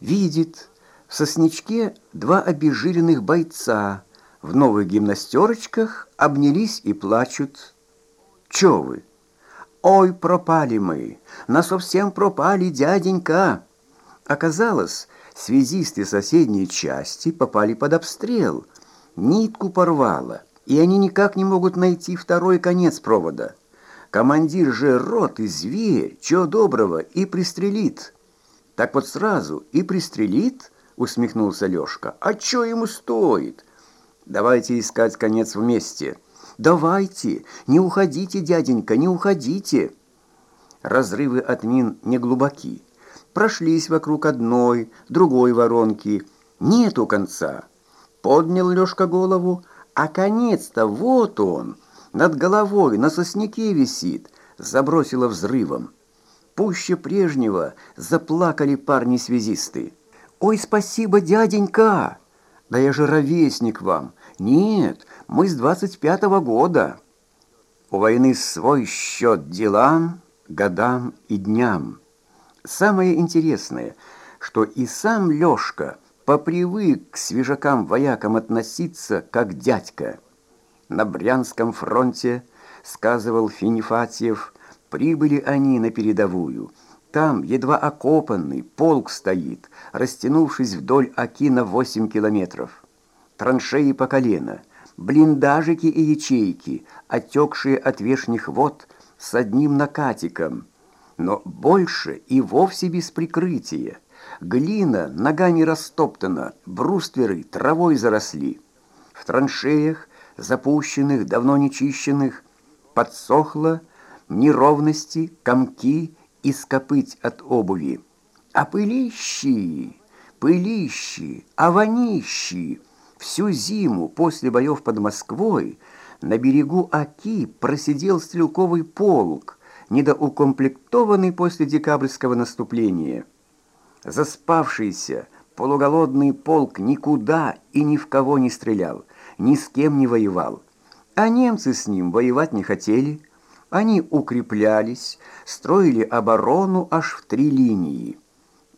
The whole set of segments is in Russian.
Видит, в сосничке два обезжиренных бойца в новых гимнастерочках обнялись и плачут. Чё вы? Ой, пропали мы, на совсем пропали, дяденька. Оказалось, связисты соседней части попали под обстрел. Нитку порвало, и они никак не могут найти второй конец провода. Командир же рот и зверь, чего доброго, и пристрелит. Так вот сразу и пристрелит, усмехнулся Лёшка. А чё ему стоит? Давайте искать конец вместе. Давайте, не уходите, дяденька, не уходите. Разрывы от мин не глубоки. Прошлись вокруг одной, другой воронки. Нету конца. Поднял Лёшка голову, а конец-то вот он, над головой, на сосняке висит, забросило взрывом. Пуще прежнего заплакали парни-связисты. «Ой, спасибо, дяденька!» «Да я же ровесник вам!» «Нет, мы с двадцать пятого года». У войны свой счет делам, годам и дням. Самое интересное, что и сам Лёшка попривык к свежакам-воякам относиться как дядька. На Брянском фронте, сказывал Финифатьев, прибыли они на передовую. Там едва окопанный полк стоит, растянувшись вдоль Оки на восемь километров траншеи по колено, блиндажики и ячейки, отекшие от вешних вод с одним накатиком, но больше и вовсе без прикрытия. Глина ногами растоптана, брустверы травой заросли. В траншеях, запущенных, давно нечищенных, подсохло неровности, комки и скопыть от обуви. А пылищи, пылищи, а вонищи Всю зиму после боев под Москвой на берегу Оки просидел стрелковый полк, недоукомплектованный после декабрьского наступления. Заспавшийся полуголодный полк никуда и ни в кого не стрелял, ни с кем не воевал. А немцы с ним воевать не хотели. Они укреплялись, строили оборону аж в три линии.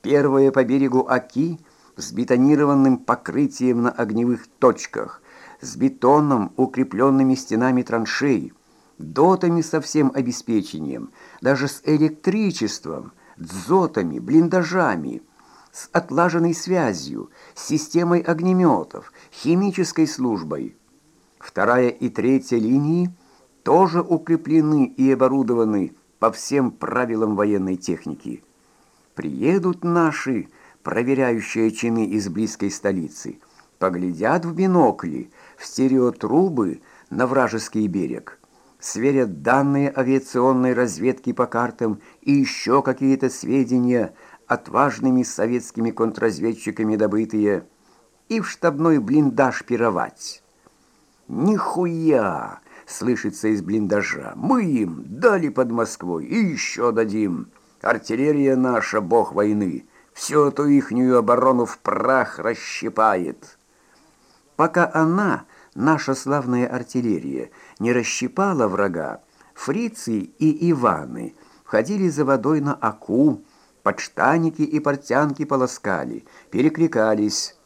Первая по берегу Оки – с бетонированным покрытием на огневых точках, с бетоном, укрепленными стенами траншей, дотами со всем обеспечением, даже с электричеством, дзотами, блиндажами, с отлаженной связью, с системой огнеметов, химической службой. Вторая и третья линии тоже укреплены и оборудованы по всем правилам военной техники. Приедут наши проверяющие чины из близкой столицы, поглядят в бинокли, в стереотрубы на вражеский берег, сверят данные авиационной разведки по картам и еще какие-то сведения, отважными советскими контрразведчиками добытые, и в штабной блиндаж пировать. «Нихуя!» — слышится из блиндажа. «Мы им дали под Москвой и еще дадим. Артиллерия наша, бог войны» всю эту ихнюю оборону в прах расщипает. Пока она, наша славная артиллерия, не расщипала врага, фрицы и Иваны входили за водой на Аку, подштаники и портянки полоскали, перекликались.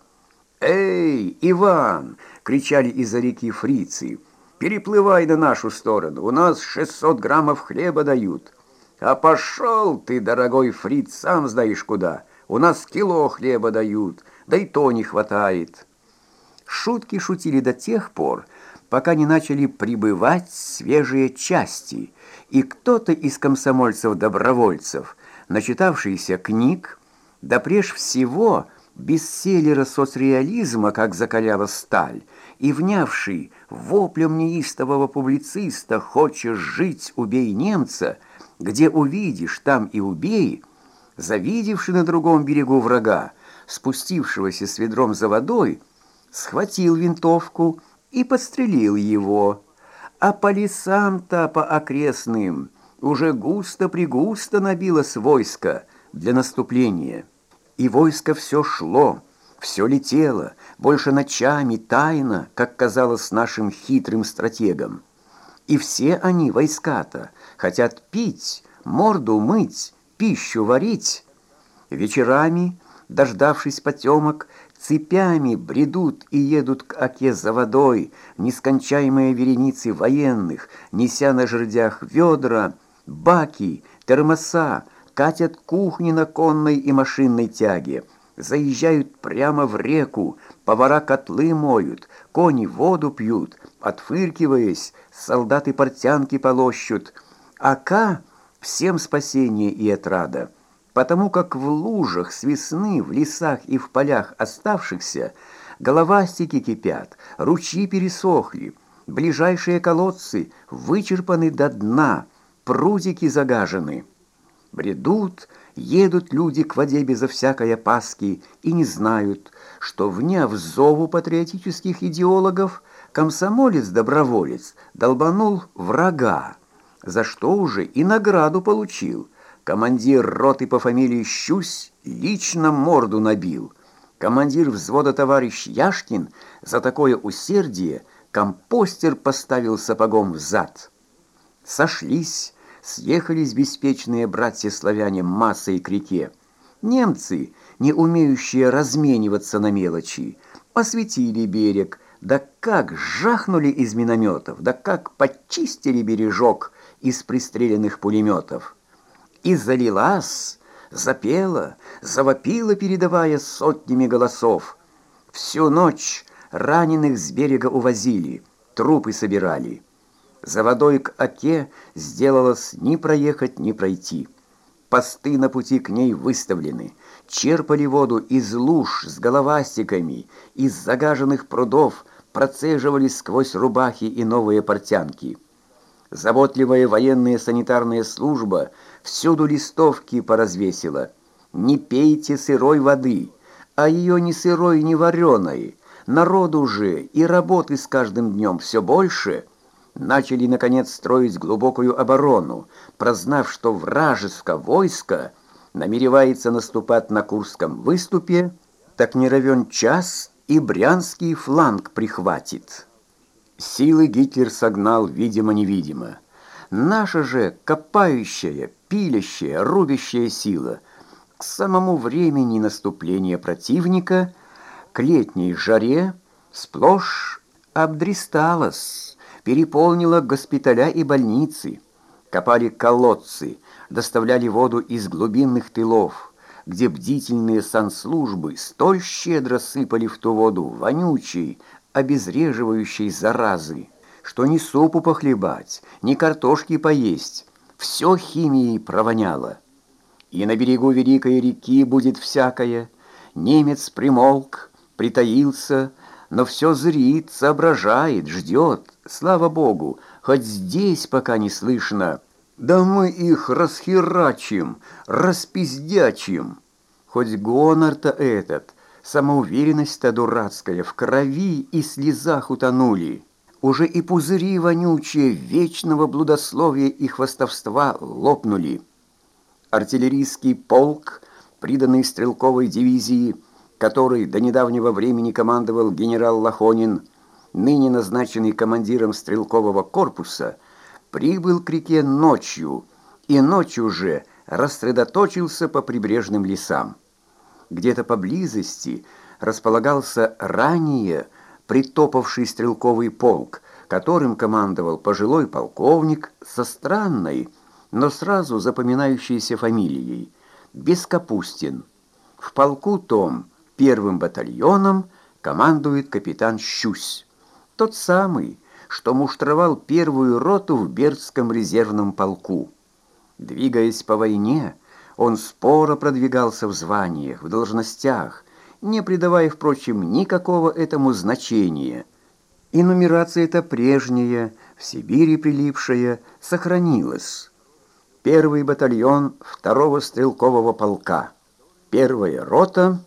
«Эй, Иван!» — кричали из-за реки фрицы. «Переплывай на нашу сторону, у нас 600 граммов хлеба дают». «А пошел ты, дорогой фриц, сам знаешь куда!» У нас кило хлеба дают, да и то не хватает. Шутки шутили до тех пор, пока не начали прибывать свежие части, и кто-то из комсомольцев-добровольцев, начитавшийся книг, да прежде всего бестселлера соцреализма, как закаляла сталь, и внявший воплем неистового публициста «Хочешь жить, убей немца», где увидишь, там и убей – завидевший на другом берегу врага, спустившегося с ведром за водой, схватил винтовку и подстрелил его. А по лесам-то, по окрестным, уже густо-пригусто набилось войско для наступления. И войско все шло, все летело, больше ночами, тайно, как казалось нашим хитрым стратегам. И все они, войска-то, хотят пить, морду мыть, пищу варить. Вечерами дождавшись потемок, цепями бредут и едут к оке за водой, нескончаемые вереницы военных, неся на жердях ведра, баки, термоса, катят кухни на конной и машинной тяге, заезжают прямо в реку, повара котлы моют, кони воду пьют, отфыркиваясь, солдаты портянки полощут, ака всем спасение и отрада потому как в лужах с весны, в лесах и в полях оставшихся головастики кипят, ручьи пересохли, ближайшие колодцы вычерпаны до дна, прудики загажены. Бредут, едут люди к воде безо всякой опаски и не знают, что, вняв зову патриотических идеологов, комсомолец-доброволец долбанул врага, за что уже и награду получил – Командир роты по фамилии Щусь лично морду набил. Командир взвода товарищ Яшкин за такое усердие компостер поставил сапогом в зад. Сошлись, съехались беспечные братья-славяне массой к реке. Немцы, не умеющие размениваться на мелочи, осветили берег, да как жахнули из минометов, да как почистили бережок из пристреленных пулеметов и залилась, запела, завопила, передавая сотнями голосов. Всю ночь раненых с берега увозили, трупы собирали. За водой к оке сделалось ни проехать, ни пройти. Посты на пути к ней выставлены, черпали воду из луж с головастиками, из загаженных прудов, процеживали сквозь рубахи и новые портянки. Заботливая военная санитарная служба всюду листовки поразвесила. Не пейте сырой воды, а ее ни сырой, ни вареной. Народу же и работы с каждым днем все больше. Начали, наконец, строить глубокую оборону, прознав, что вражеское войско намеревается наступать на Курском выступе, так не равен час и брянский фланг прихватит. Силы Гитлер согнал видимо-невидимо. Наша же копающая, пилящая, рубящая сила к самому времени наступления противника, к летней жаре, сплошь обдристалась, переполнила госпиталя и больницы, копали колодцы, доставляли воду из глубинных тылов, где бдительные санслужбы столь щедро сыпали в ту воду вонючей, обезреживающей заразы, что ни супу похлебать, ни картошки поесть, все химией провоняло. И на берегу великой реки будет всякое. Немец примолк, притаился, но все зрит, соображает, ждет. Слава Богу, хоть здесь пока не слышно. Да мы их расхерачим, распиздячим. Хоть гонор-то этот, самоуверенность-то дурацкая в крови и слезах утонули. Уже и пузыри вонючие вечного блудословия и хвастовства лопнули. Артиллерийский полк, приданный стрелковой дивизии, который до недавнего времени командовал генерал Лохонин, ныне назначенный командиром стрелкового корпуса, прибыл к реке ночью и ночью же рассредоточился по прибрежным лесам. Где-то поблизости располагался ранее притопавший стрелковый полк, которым командовал пожилой полковник со странной, но сразу запоминающейся фамилией Бескапустин. В полку том первым батальоном командует капитан Щусь, тот самый, что муштровал первую роту в Бердском резервном полку. Двигаясь по войне, он споро продвигался в званиях, в должностях, не придавая, впрочем, никакого этому значения. И нумерация эта прежняя, в Сибири прилипшая, сохранилась. Первый батальон второго стрелкового полка, первая рота,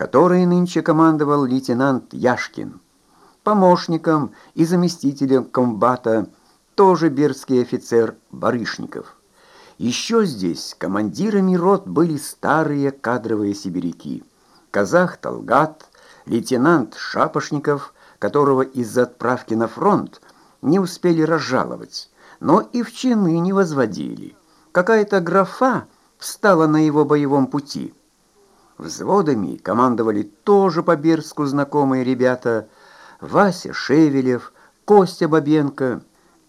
которой нынче командовал лейтенант Яшкин. Помощником и заместителем комбата тоже бердский офицер Барышников. Еще здесь командирами рот были старые кадровые сибиряки казах Талгат, лейтенант Шапошников, которого из-за отправки на фронт не успели разжаловать, но и в чины не возводили. Какая-то графа встала на его боевом пути. Взводами командовали тоже по Берску знакомые ребята Вася Шевелев, Костя Бабенко,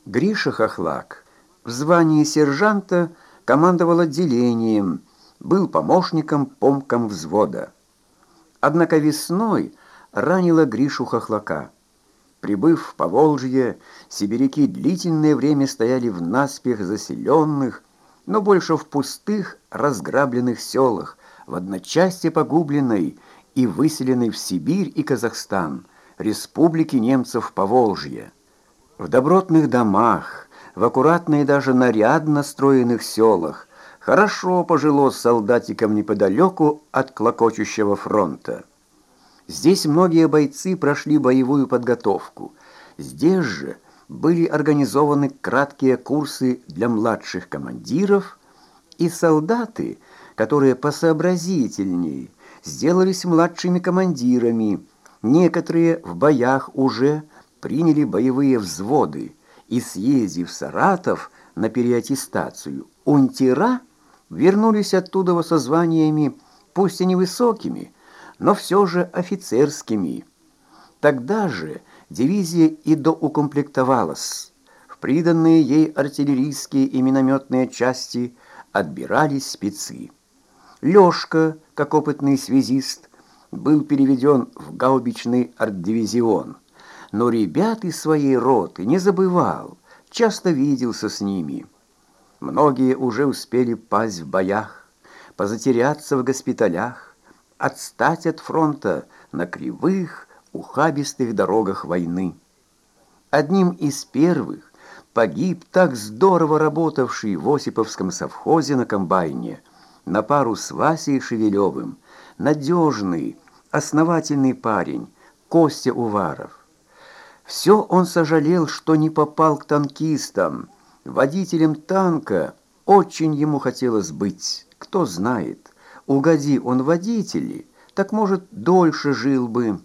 Гриша Хохлак. В звании сержанта командовал отделением, был помощником помком взвода. Однако весной ранила Гришу Хохлака. Прибыв в Поволжье, сибиряки длительное время стояли в наспех заселенных, но больше в пустых, разграбленных селах, в одночасье погубленной и выселенной в Сибирь и Казахстан, республики немцев Поволжья. В добротных домах, в аккуратно и даже нарядно строенных селах хорошо пожило солдатикам неподалеку от клокочущего фронта. Здесь многие бойцы прошли боевую подготовку. Здесь же были организованы краткие курсы для младших командиров, и солдаты, которые посообразительнее, сделались младшими командирами. Некоторые в боях уже приняли боевые взводы и, съездив в Саратов на переаттестацию, унтера вернулись оттуда со званиями, пусть и невысокими, но все же офицерскими. Тогда же дивизия и доукомплектовалась. В приданные ей артиллерийские и минометные части отбирались спецы. Лёшка, как опытный связист, был переведен в гаубичный артдивизион, но ребят из своей роты не забывал, часто виделся с ними. Многие уже успели пасть в боях, позатеряться в госпиталях, отстать от фронта на кривых, ухабистых дорогах войны. Одним из первых погиб так здорово работавший в Осиповском совхозе на комбайне на пару с Васей Шевелевым, надежный, основательный парень Костя Уваров. Все он сожалел, что не попал к танкистам, водителем танка очень ему хотелось быть, кто знает. Угоди он водители, так, может, дольше жил бы.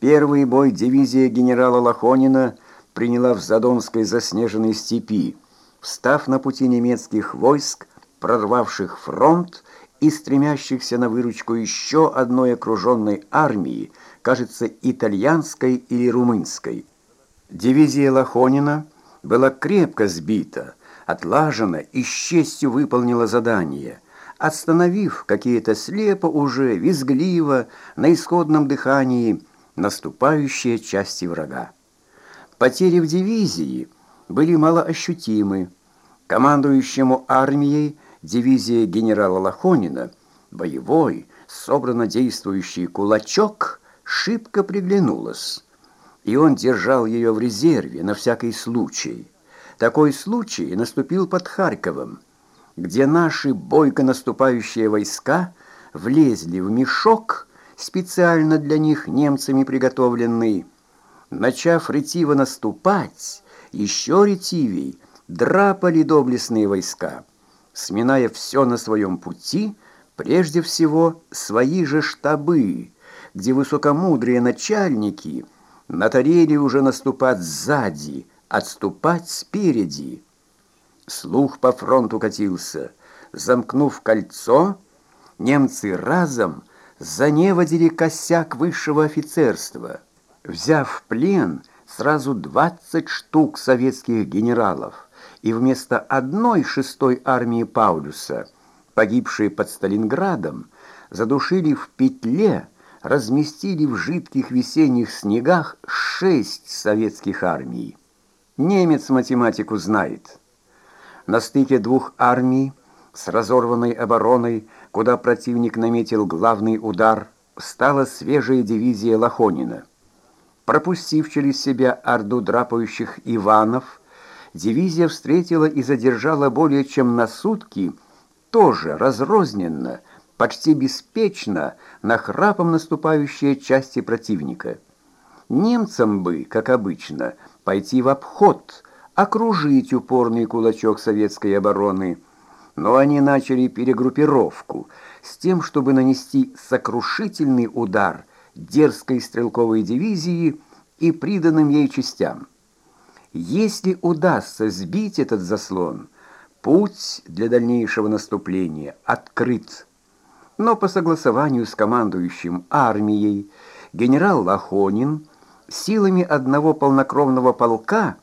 Первый бой дивизия генерала Лохонина приняла в Задонской заснеженной степи, встав на пути немецких войск, прорвавших фронт и стремящихся на выручку еще одной окруженной армии, кажется, итальянской или румынской. Дивизия Лохонина была крепко сбита, отлажена и с честью выполнила задание – остановив какие-то слепо уже, визгливо, на исходном дыхании наступающие части врага. Потери в дивизии были малоощутимы. Командующему армией дивизии генерала Лохонина боевой, собрано действующий кулачок шибко приглянулась, и он держал ее в резерве на всякий случай. Такой случай наступил под Харьковом, где наши бойко наступающие войска влезли в мешок, специально для них немцами приготовленный. Начав ретиво наступать, еще ретивей драпали доблестные войска, сминая все на своем пути, прежде всего свои же штабы, где высокомудрые начальники натарели уже наступать сзади, отступать спереди. Слух по фронту катился. Замкнув кольцо, немцы разом заневодили косяк высшего офицерства, взяв в плен сразу 20 штук советских генералов, и вместо одной шестой армии Паулюса, погибшей под Сталинградом, задушили в петле, разместили в жидких весенних снегах шесть советских армий. Немец математику знает на стыке двух армий с разорванной обороной, куда противник наметил главный удар, стала свежая дивизия Лохонина. Пропустив через себя орду драпающих Иванов, дивизия встретила и задержала более чем на сутки, тоже разрозненно, почти беспечно, нахрапом наступающие части противника. Немцам бы, как обычно, пойти в обход – окружить упорный кулачок советской обороны, но они начали перегруппировку с тем, чтобы нанести сокрушительный удар дерзкой стрелковой дивизии и приданным ей частям. Если удастся сбить этот заслон, путь для дальнейшего наступления открыт. но по согласованию с командующим армией генерал Лохонин силами одного полнокровного полка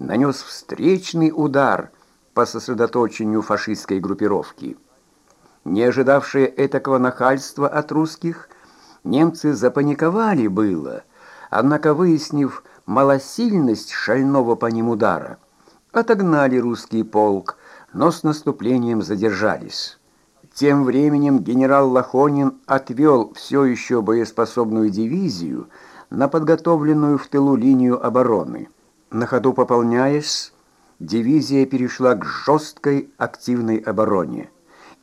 нанес встречный удар по сосредоточению фашистской группировки. Не ожидавшие этакого нахальства от русских, немцы запаниковали было, однако, выяснив малосильность шального по ним удара, отогнали русский полк, но с наступлением задержались. Тем временем генерал Лохонин отвел все еще боеспособную дивизию на подготовленную в тылу линию обороны. На ходу пополняясь, дивизия перешла к жесткой активной обороне.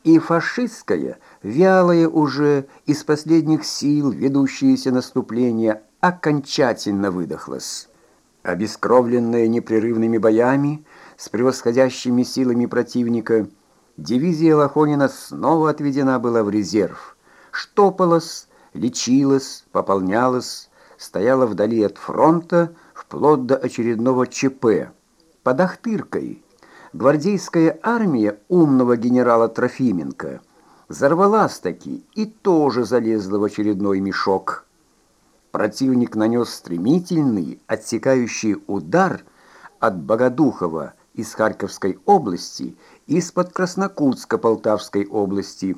И фашистская, вялая уже, из последних сил ведущееся наступление, окончательно выдохлась. Обескровленная непрерывными боями с превосходящими силами противника – Дивизия Лохонина снова отведена была в резерв. Штопалась, лечилась, пополнялась, стояла вдали от фронта вплоть до очередного ЧП. Под Ахтыркой гвардейская армия умного генерала Трофименко взорвалась таки и тоже залезла в очередной мешок. Противник нанес стремительный, отсекающий удар от Богодухова из Харьковской области из-под Краснокутска Полтавской области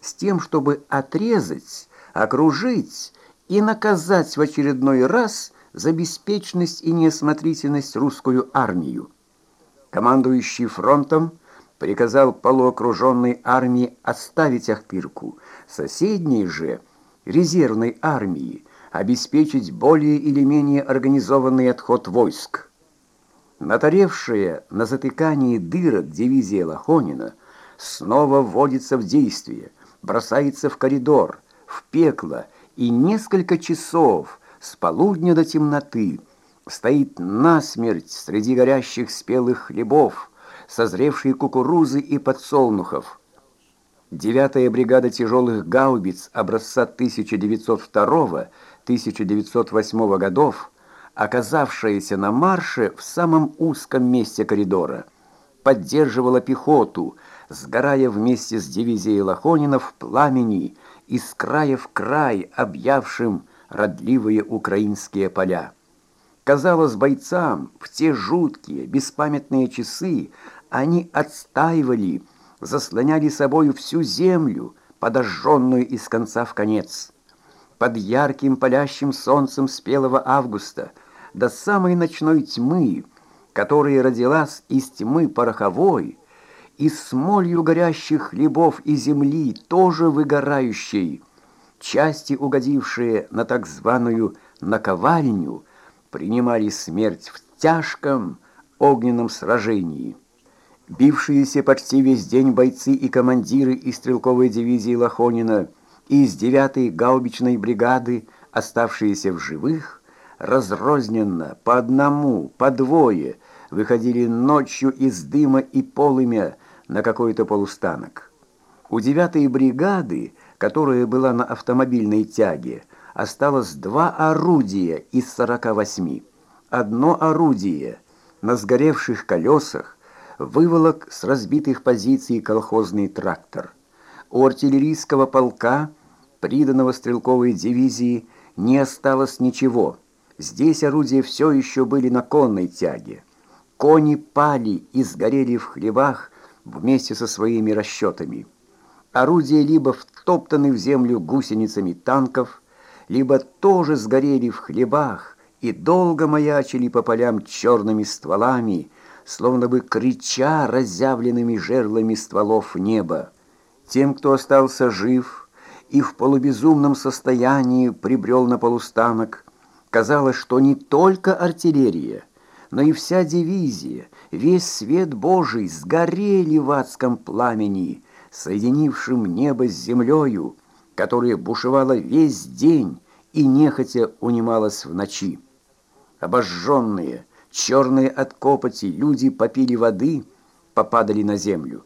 с тем, чтобы отрезать, окружить и наказать в очередной раз за беспечность и неосмотрительность русскую армию. Командующий фронтом приказал полуокруженной армии оставить Ахтырку, соседней же резервной армии обеспечить более или менее организованный отход войск. Натаревшая на затыкании дырок дивизия Лохонина снова вводится в действие, бросается в коридор, в пекло и несколько часов с полудня до темноты стоит насмерть среди горящих спелых хлебов, созревшей кукурузы и подсолнухов. Девятая бригада тяжелых гаубиц образца 1902-1908 годов оказавшаяся на марше в самом узком месте коридора, поддерживала пехоту, сгорая вместе с дивизией Лохонина в пламени из края в край, объявшим родливые украинские поля. Казалось, бойцам в те жуткие, беспамятные часы они отстаивали, заслоняли собою всю землю, подожженную из конца в конец. Под ярким палящим солнцем спелого августа – до самой ночной тьмы, которая родилась из тьмы пороховой, из смолью горящих хлебов и земли, тоже выгорающей, части, угодившие на так званую наковальню, принимали смерть в тяжком огненном сражении. Бившиеся почти весь день бойцы и командиры из стрелковой дивизии Лохонина и из 9-й гаубичной бригады, оставшиеся в живых, разрозненно, по одному, по двое, выходили ночью из дыма и полымя на какой-то полустанок. У девятой бригады, которая была на автомобильной тяге, осталось два орудия из 48. Одно орудие на сгоревших колесах выволок с разбитых позиций колхозный трактор. У артиллерийского полка, приданного стрелковой дивизии, не осталось ничего – Здесь орудия все еще были на конной тяге. Кони пали и сгорели в хлевах вместе со своими расчетами. Орудия либо втоптаны в землю гусеницами танков, либо тоже сгорели в хлебах и долго маячили по полям черными стволами, словно бы крича разъявленными жерлами стволов неба. Тем, кто остался жив и в полубезумном состоянии прибрел на полустанок, Казалось, что не только артиллерия, но и вся дивизия, весь свет Божий сгорели в адском пламени, соединившем небо с землею, которое бушевало весь день и нехотя унималось в ночи. Обожженные, черные от копоти люди попили воды, попадали на землю.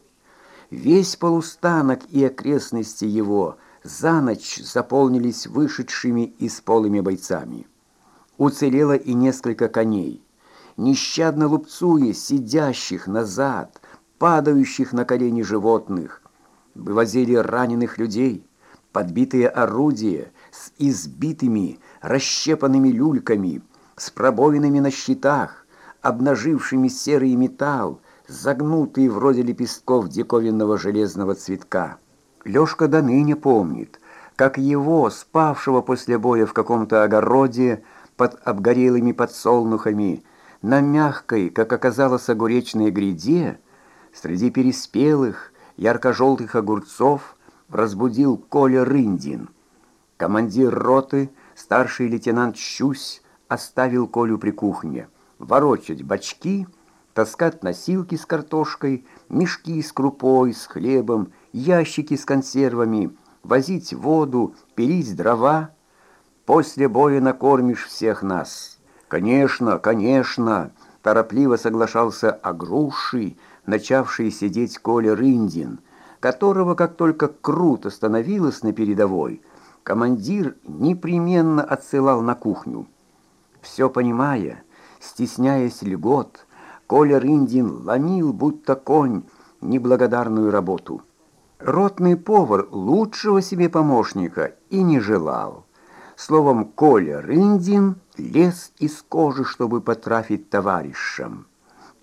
Весь полустанок и окрестности его за ночь заполнились вышедшими из полыми бойцами. Уцелело и несколько коней. Нещадно лупцуя сидящих назад, падающих на колени животных, вывозили раненых людей, подбитые орудия с избитыми, расщепанными люльками, с пробоинами на щитах, обнажившими серый металл, загнутые вроде лепестков диковинного железного цветка. Лёшка до ныне помнит, как его, спавшего после боя в каком-то огороде под обгорелыми подсолнухами, на мягкой, как оказалось, огуречной гряде, среди переспелых, ярко-желтых огурцов разбудил Коля Рындин. Командир роты, старший лейтенант Щусь, оставил Колю при кухне. Ворочать бачки, таскать носилки с картошкой, мешки с крупой, с хлебом, ящики с консервами, возить воду, пилить дрова. После боя накормишь всех нас. Конечно, конечно, торопливо соглашался огруший, начавший сидеть Коля Рындин, которого, как только круто становилось на передовой, командир непременно отсылал на кухню. Все понимая, стесняясь льгот, Коля Рындин ломил, будто конь, неблагодарную работу. Ротный повар лучшего себе помощника и не желал. Словом, Коля Рындин лез из кожи, чтобы потрафить товарищам.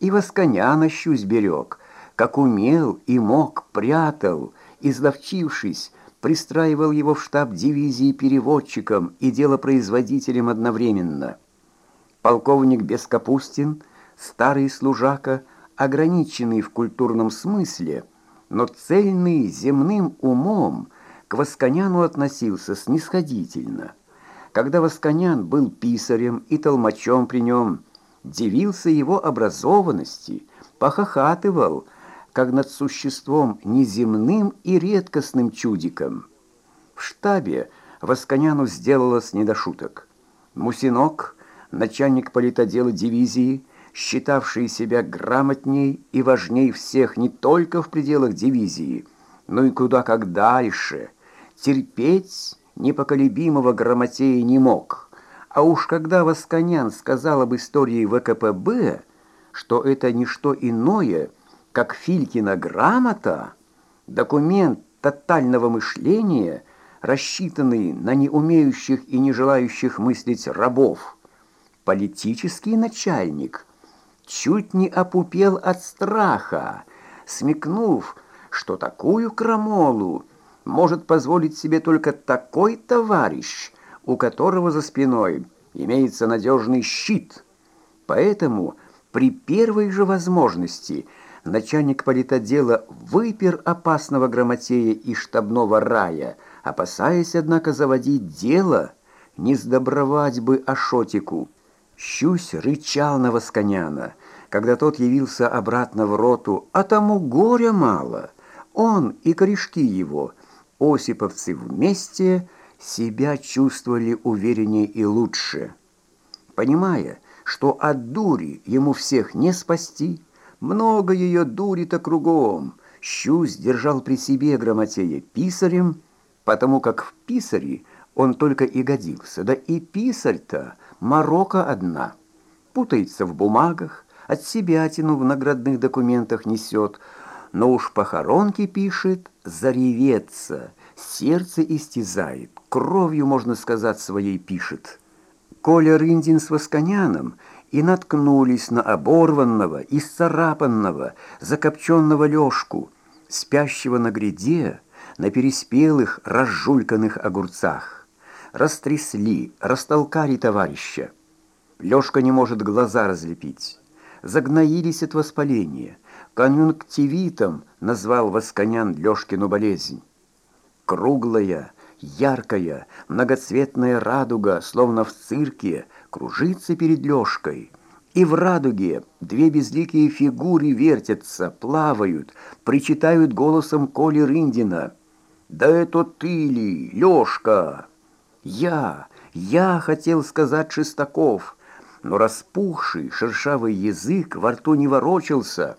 И восконя на щусь берег, как умел и мог, прятал, изловчившись, пристраивал его в штаб дивизии переводчиком и делопроизводителем одновременно. Полковник Бескапустин, старый служака, ограниченный в культурном смысле, но цельный земным умом, к Восконяну относился снисходительно. Когда Восконян был писарем и толмачом при нем, дивился его образованности, похохатывал, как над существом неземным и редкостным чудиком. В штабе Восконяну сделалось не до шуток. Мусинок, начальник политодела дивизии, считавший себя грамотней и важней всех не только в пределах дивизии, но и куда как дальше, терпеть непоколебимого грамотея не мог». А уж когда Восконян сказал об истории ВКПБ, что это не что иное, как Филькина грамота, документ тотального мышления, рассчитанный на неумеющих и не желающих мыслить рабов, политический начальник чуть не опупел от страха, смекнув, что такую крамолу может позволить себе только такой товарищ, у которого за спиной имеется надежный щит. Поэтому при первой же возможности начальник политодела выпер опасного грамотея из штабного рая, опасаясь, однако, заводить дело, не сдобровать бы Ашотику. Щусь рычал на Восконяна, когда тот явился обратно в роту, а тому горя мало. Он и корешки его, осиповцы вместе — себя чувствовали увереннее и лучше. Понимая, что от дури ему всех не спасти, много ее дури-то кругом, Щусь держал при себе Грамотея писарем, потому как в писаре он только и годился, да и писарь-то морока одна. Путается в бумагах, от себя тяну в наградных документах несет, но уж похоронки пишет, зареветься, сердце истязает, кровью, можно сказать, своей пишет. Коля Рындин с Восконяном и наткнулись на оборванного, исцарапанного, закопченного Лёшку, спящего на гряде, на переспелых, разжульканных огурцах. Растрясли, растолкали товарища. Лёшка не может глаза разлепить. Загноились от воспаления. Конъюнктивитом назвал Восконян Лёшкину болезнь. Круглая, яркая, многоцветная радуга, словно в цирке, кружится перед Лёшкой. И в радуге две безликие фигуры вертятся, плавают, причитают голосом Коли Рындина. «Да это ты ли, Лёшка?» «Я, я хотел сказать Шестаков, но распухший шершавый язык во рту не ворочался.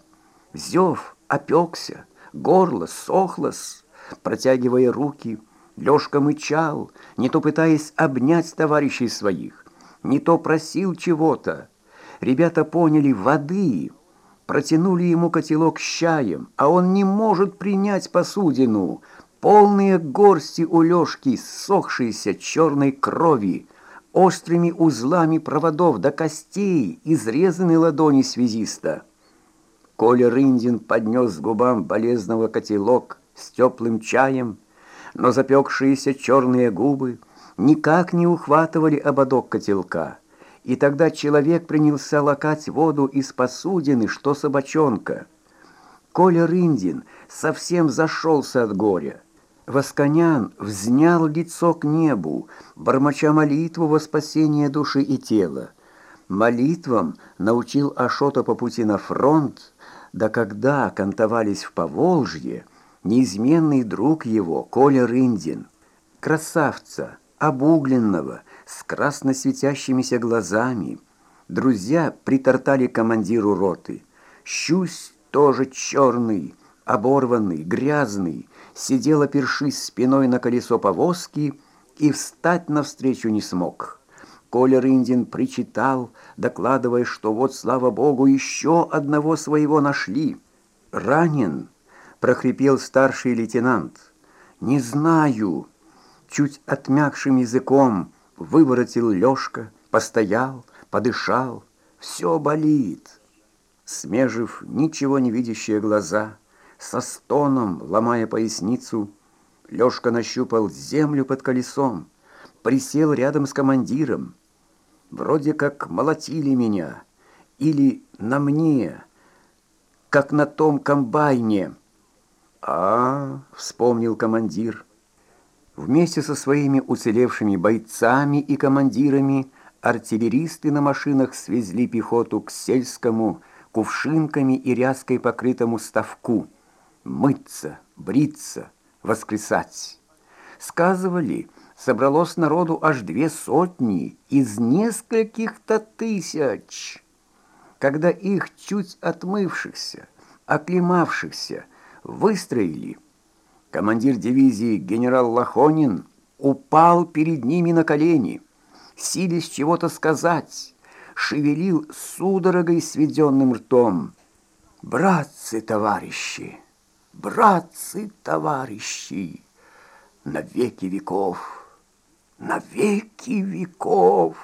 Зев опекся, горло сохлось» протягивая руки. Лёшка мычал, не то пытаясь обнять товарищей своих, не то просил чего-то. Ребята поняли воды, протянули ему котелок с чаем, а он не может принять посудину, полные горсти у Лёшки сохшейся черной крови, острыми узлами проводов до костей, изрезанной ладони связиста. Коля Рындин поднес к губам болезного котелок с теплым чаем, но запекшиеся черные губы никак не ухватывали ободок котелка, и тогда человек принялся лакать воду из посудины, что собачонка. Коля Рындин совсем зашелся от горя. Восконян взнял лицо к небу, бормоча молитву во спасение души и тела. Молитвам научил Ашота по пути на фронт, да когда кантовались в Поволжье, неизменный друг его, Коля Рындин, красавца, обугленного, с красно светящимися глазами, друзья притортали командиру роты. Щусь тоже черный, оборванный, грязный, сидел, опершись спиной на колесо повозки и встать навстречу не смог. Коля Рындин причитал, докладывая, что вот, слава богу, еще одного своего нашли. «Ранен?» — прохрипел старший лейтенант. «Не знаю». Чуть отмякшим языком выворотил Лёшка, постоял, подышал. Все болит. Смежив ничего не видящие глаза, со стоном, ломая поясницу, Лёшка нащупал землю под колесом, присел рядом с командиром, Вроде как молотили меня. Или на мне, как на том комбайне. А, вспомнил командир. Вместе со своими уцелевшими бойцами и командирами артиллеристы на машинах свезли пехоту к сельскому, кувшинками и ряской покрытому ставку. Мыться, бриться, воскресать. Сказывали, собралось народу аж две сотни из нескольких-то тысяч. Когда их чуть отмывшихся, оклемавшихся, выстроили, командир дивизии генерал Лохонин упал перед ними на колени, силясь чего-то сказать, шевелил судорогой сведенным ртом. «Братцы-товарищи! Братцы-товарищи! На веки веков!» на веки веков.